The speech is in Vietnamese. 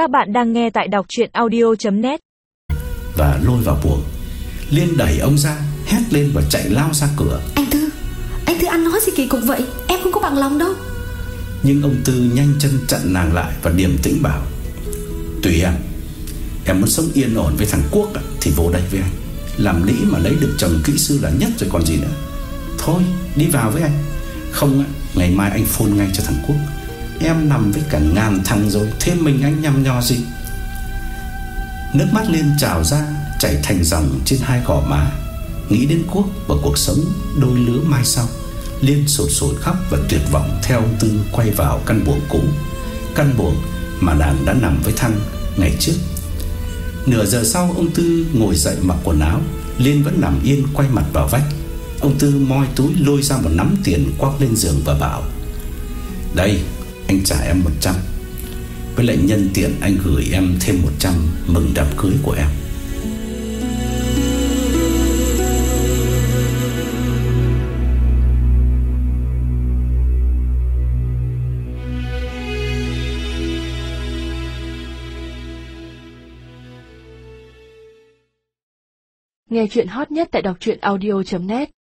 Các bạn đang nghe tại đọc chuyện audio.net Và lôi vào buồng. Liên đẩy ông ra Hét lên và chạy lao ra cửa. Anh Tư Anh Tư ăn nói gì kỳ cục vậy? Em không có bằng lòng đâu. Nhưng ông Tư nhanh chân chặn nàng lại Và điềm tĩnh bảo Tùy em. Em muốn sống yên ổn với thằng Quốc à, Thì vô đây với anh. Làm lý mà lấy được chồng kỹ sư là nhất rồi còn gì nữa. Thôi đi vào với anh. Không á, ngày mai anh phone ngay cho thằng Quốc Em nằm với cả ngàn thằng rồi Thêm mình anh nhằm nho gì? Nước mắt lên trào ra, Chảy thành dòng trên hai gò má. Nghĩ đến Quốc và cuộc sống, Đôi lứa mai sau, Liên sột sột khóc và tuyệt vọng Theo ông Tư quay vào căn buồng cũ. Căn buồng mà nàng đã nằm với Thăng Ngày trước. Nửa giờ sau, ông Tư ngồi dậy mặc quần áo, Liên vẫn nằm yên quay mặt vào vách. Ông Tư moi túi lôi ra một nắm tiền quắc lên giường và bảo, Đây anh trả em 100 Với lại nhân tiện anh gửi em thêm 100 Mừng đám cưới của em. Nghe chuyện hot nhất tại đọc audio.net